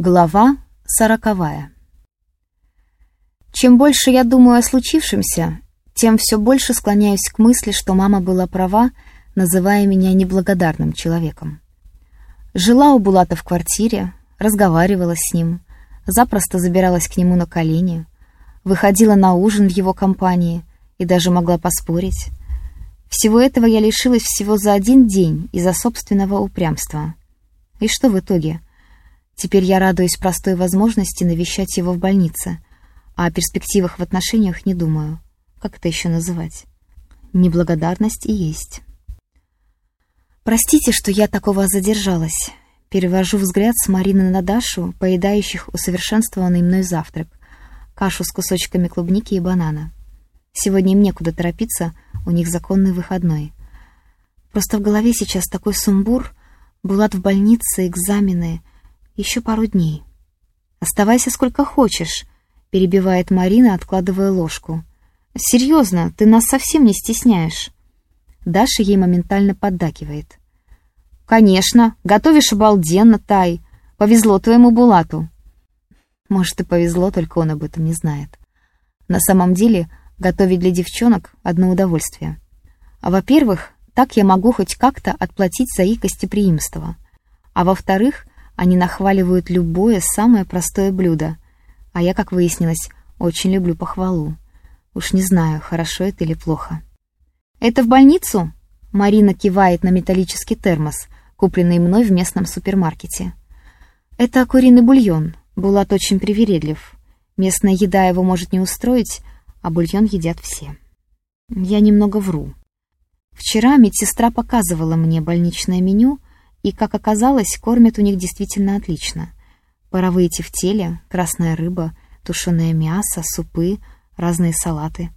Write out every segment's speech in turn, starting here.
Глава сороковая. Чем больше я думаю о случившемся, тем все больше склоняюсь к мысли, что мама была права, называя меня неблагодарным человеком. Жила у Булата в квартире, разговаривала с ним, запросто забиралась к нему на колени, выходила на ужин в его компании и даже могла поспорить. Всего этого я лишилась всего за один день из-за собственного упрямства. И что в итоге? Теперь я радуюсь простой возможности навещать его в больнице, а о перспективах в отношениях не думаю. Как это еще называть? Неблагодарность и есть. Простите, что я такого задержалась. Перевожу взгляд с Марины на Дашу, поедающих усовершенствованный мной завтрак, кашу с кусочками клубники и банана. Сегодня им некуда торопиться, у них законный выходной. Просто в голове сейчас такой сумбур, Булат в больнице, экзамены, еще пару дней. «Оставайся сколько хочешь», — перебивает Марина, откладывая ложку. «Серьезно, ты нас совсем не стесняешь». Даша ей моментально поддакивает. «Конечно, готовишь обалденно, Тай. Повезло твоему Булату». Может, и повезло, только он об этом не знает. На самом деле, готовить для девчонок — одно удовольствие. А во-первых, так я могу хоть как-то отплатить за их гостеприимство. А во-вторых, они нахваливают любое самое простое блюдо. А я, как выяснилось, очень люблю похвалу. Уж не знаю, хорошо это или плохо. «Это в больницу?» Марина кивает на металлический термос, купленный мной в местном супермаркете. «Это куриный бульон. Булат очень привередлив. Местная еда его может не устроить, а бульон едят все. Я немного вру. Вчера медсестра показывала мне больничное меню, и, как оказалось, кормят у них действительно отлично. Паровые тефтели, красная рыба, тушеное мясо, супы, разные салаты.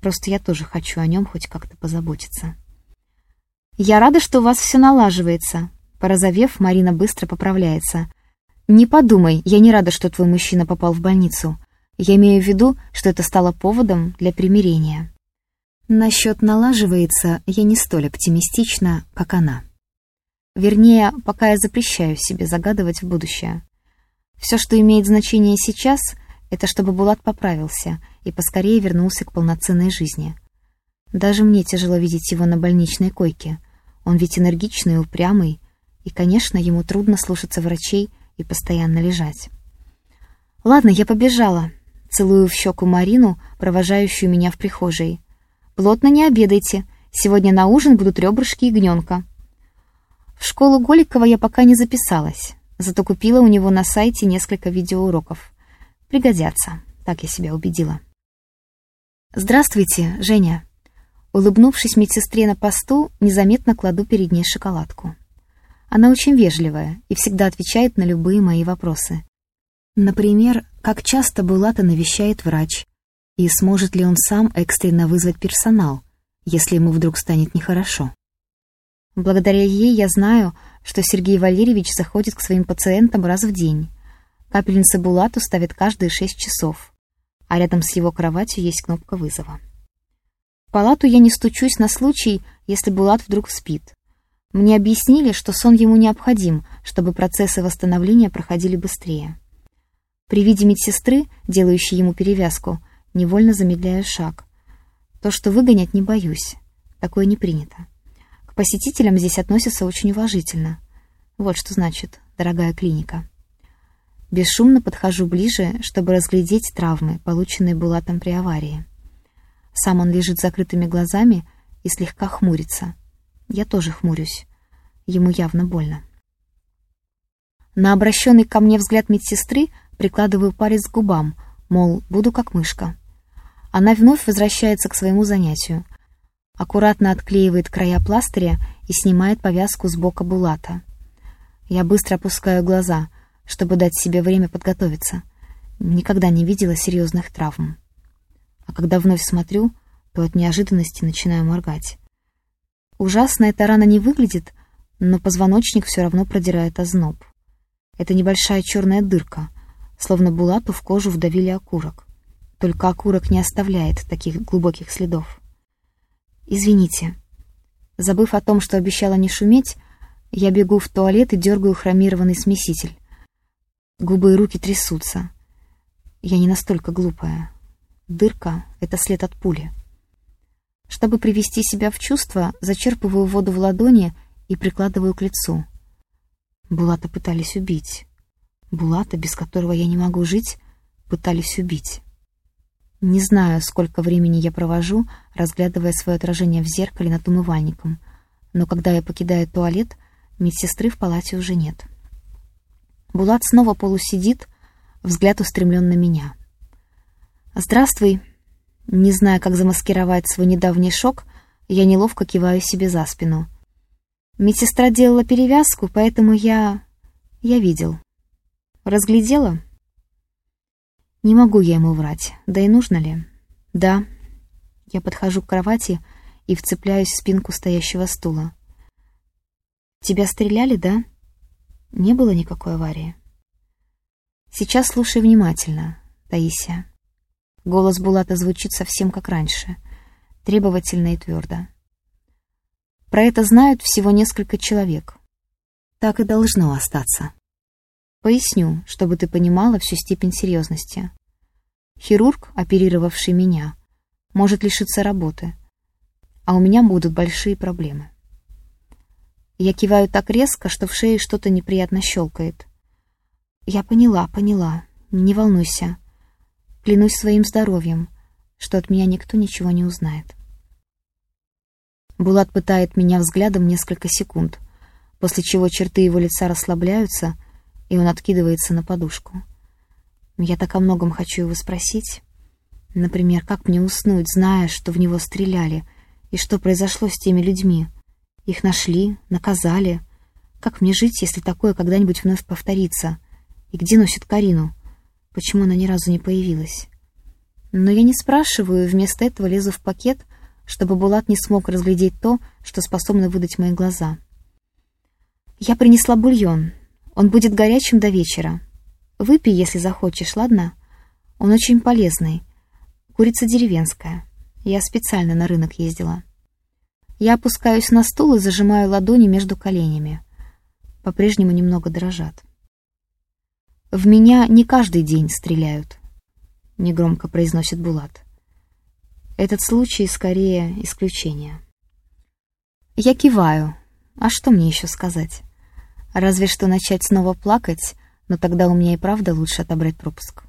Просто я тоже хочу о нем хоть как-то позаботиться. «Я рада, что у вас все налаживается», Порозовев, Марина быстро поправляется. «Не подумай, я не рада, что твой мужчина попал в больницу. Я имею в виду, что это стало поводом для примирения». Насчет «налаживается» я не столь оптимистична, как она. Вернее, пока я запрещаю себе загадывать в будущее. Все, что имеет значение сейчас, это чтобы Булат поправился и поскорее вернулся к полноценной жизни. Даже мне тяжело видеть его на больничной койке. Он ведь энергичный и упрямый, и, конечно, ему трудно слушаться врачей и постоянно лежать. «Ладно, я побежала», — целую в щеку Марину, провожающую меня в прихожей. «Плотно не обедайте. Сегодня на ужин будут ребрышки и гненка. В школу Голикова я пока не записалась, зато купила у него на сайте несколько видеоуроков. Пригодятся, так я себя убедила. «Здравствуйте, Женя!» Улыбнувшись медсестре на посту, незаметно кладу перед ней шоколадку. Она очень вежливая и всегда отвечает на любые мои вопросы. Например, как часто Булата навещает врач, и сможет ли он сам экстренно вызвать персонал, если ему вдруг станет нехорошо. Благодаря ей я знаю, что Сергей Валерьевич заходит к своим пациентам раз в день. Капельницы Булату ставят каждые шесть часов, а рядом с его кроватью есть кнопка вызова. В палату я не стучусь на случай, если Булат вдруг спит. Мне объяснили, что сон ему необходим, чтобы процессы восстановления проходили быстрее. При виде медсестры, делающей ему перевязку, невольно замедляю шаг. То, что выгонять, не боюсь. Такое не принято посетителям здесь относятся очень уважительно. Вот что значит «дорогая клиника». Бесшумно подхожу ближе, чтобы разглядеть травмы, полученные Булатом при аварии. Сам он лежит с закрытыми глазами и слегка хмурится. Я тоже хмурюсь. Ему явно больно. На обращенный ко мне взгляд медсестры прикладываю палец к губам, мол, буду как мышка. Она вновь возвращается к своему занятию — аккуратно отклеивает края пластыря и снимает повязку с бока Булата. Я быстро опускаю глаза, чтобы дать себе время подготовиться. Никогда не видела серьезных травм. А когда вновь смотрю, то от неожиданности начинаю моргать. Ужасно эта рана не выглядит, но позвоночник все равно продирает озноб. Это небольшая черная дырка, словно Булату в кожу вдавили окурок. Только окурок не оставляет таких глубоких следов. «Извините». Забыв о том, что обещала не шуметь, я бегу в туалет и дергаю хромированный смеситель. Губы и руки трясутся. Я не настолько глупая. Дырка — это след от пули. Чтобы привести себя в чувство, зачерпываю воду в ладони и прикладываю к лицу. Булата пытались убить. Булата, без которого я не могу жить, пытались убить. Не знаю, сколько времени я провожу, разглядывая свое отражение в зеркале над умывальником, но когда я покидаю туалет, медсестры в палате уже нет. Булат снова полусидит, взгляд устремлен на меня. «Здравствуй!» Не зная, как замаскировать свой недавний шок, я неловко киваю себе за спину. Медсестра делала перевязку, поэтому я... я видел. Разглядела? Не могу я ему врать, да и нужно ли? Да. Я подхожу к кровати и вцепляюсь в спинку стоящего стула. Тебя стреляли, да? Не было никакой аварии. Сейчас слушай внимательно, Таисия. Голос Булата звучит совсем как раньше, требовательно и твердо. Про это знают всего несколько человек. Так и должно остаться. Поясню, чтобы ты понимала всю степень серьезности. Хирург, оперировавший меня, может лишиться работы, а у меня будут большие проблемы. Я киваю так резко, что в шее что-то неприятно щелкает. Я поняла, поняла. Не волнуйся. Клянусь своим здоровьем, что от меня никто ничего не узнает. Булат пытает меня взглядом несколько секунд, после чего черты его лица расслабляются — и он откидывается на подушку. Я так о многом хочу его спросить. Например, как мне уснуть, зная, что в него стреляли, и что произошло с теми людьми? Их нашли, наказали. Как мне жить, если такое когда-нибудь вновь повторится? И где носит Карину? Почему она ни разу не появилась? Но я не спрашиваю, вместо этого лезу в пакет, чтобы Булат не смог разглядеть то, что способно выдать мои глаза. Я принесла бульон, он будет горячим до вечера. Выпей, если захочешь, ладно? Он очень полезный. Курица деревенская. Я специально на рынок ездила. Я опускаюсь на стул и зажимаю ладони между коленями. По-прежнему немного дрожат. «В меня не каждый день стреляют», — негромко произносит Булат. «Этот случай скорее исключение». Я киваю. А что мне еще сказать? Разве что начать снова плакать, но тогда у меня и правда лучше отобрать пропуск.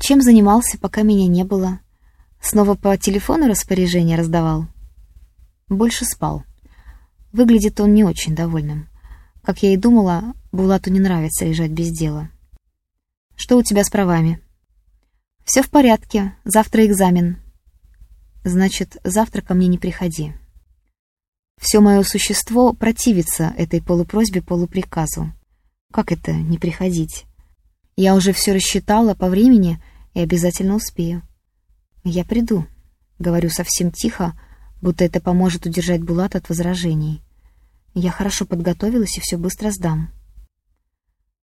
Чем занимался, пока меня не было? Снова по телефону распоряжение раздавал? Больше спал. Выглядит он не очень довольным. Как я и думала, Булату не нравится лежать без дела. «Что у тебя с правами?» «Все в порядке. Завтра экзамен». «Значит, завтра ко мне не приходи. Все мое существо противится этой полупросьбе-полуприказу. Как это не приходить? Я уже все рассчитала по времени и обязательно успею. Я приду, говорю совсем тихо, будто это поможет удержать Булат от возражений. Я хорошо подготовилась и все быстро сдам.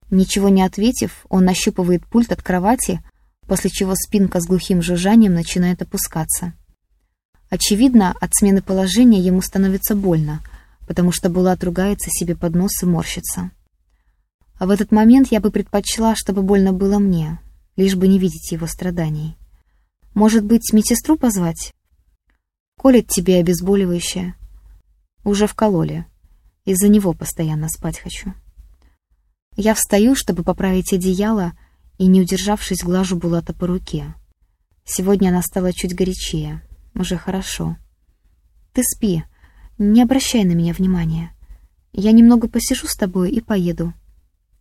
Ничего не ответив, он нащупывает пульт от кровати, после чего спинка с глухим жужжанием начинает опускаться. Очевидно, от смены положения ему становится больно, потому что Булат ругается себе под нос и морщится. А в этот момент я бы предпочла, чтобы больно было мне, лишь бы не видеть его страданий. Может быть, медсестру позвать? Колет тебе обезболивающее. Уже вкололи. Из-за него постоянно спать хочу. Я встаю, чтобы поправить одеяло, и, не удержавшись, глажу Булата по руке. Сегодня она стала чуть горячее. Уже хорошо. Ты спи, не обращай на меня внимания. Я немного посижу с тобой и поеду.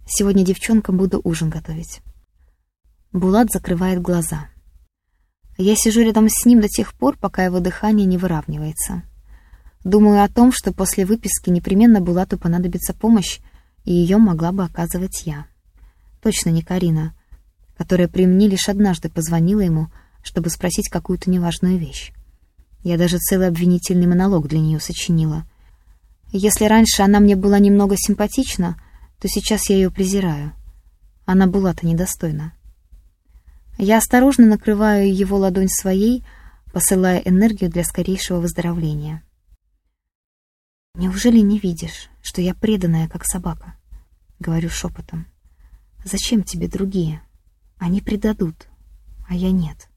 Сегодня девчонкам буду ужин готовить. Булат закрывает глаза. Я сижу рядом с ним до тех пор, пока его дыхание не выравнивается. Думаю о том, что после выписки непременно Булату понадобится помощь, и ее могла бы оказывать я. Точно не Карина, которая при мне лишь однажды позвонила ему, чтобы спросить какую-то неважную вещь. Я даже целый обвинительный монолог для нее сочинила. Если раньше она мне была немного симпатична, то сейчас я ее презираю. Она была-то недостойна. Я осторожно накрываю его ладонь своей, посылая энергию для скорейшего выздоровления. «Неужели не видишь, что я преданная, как собака?» — говорю шепотом. Зачем тебе другие? Они предадут, а я нет.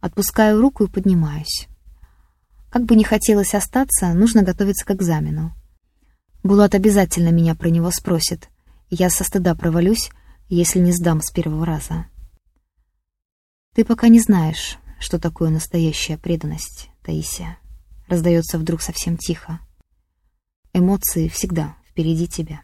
Отпускаю руку и поднимаюсь. Как бы не хотелось остаться, нужно готовиться к экзамену. Булат обязательно меня про него спросит. Я со стыда провалюсь, если не сдам с первого раза. Ты пока не знаешь, что такое настоящая преданность, Таисия. Раздается вдруг совсем тихо. Эмоции всегда впереди тебя.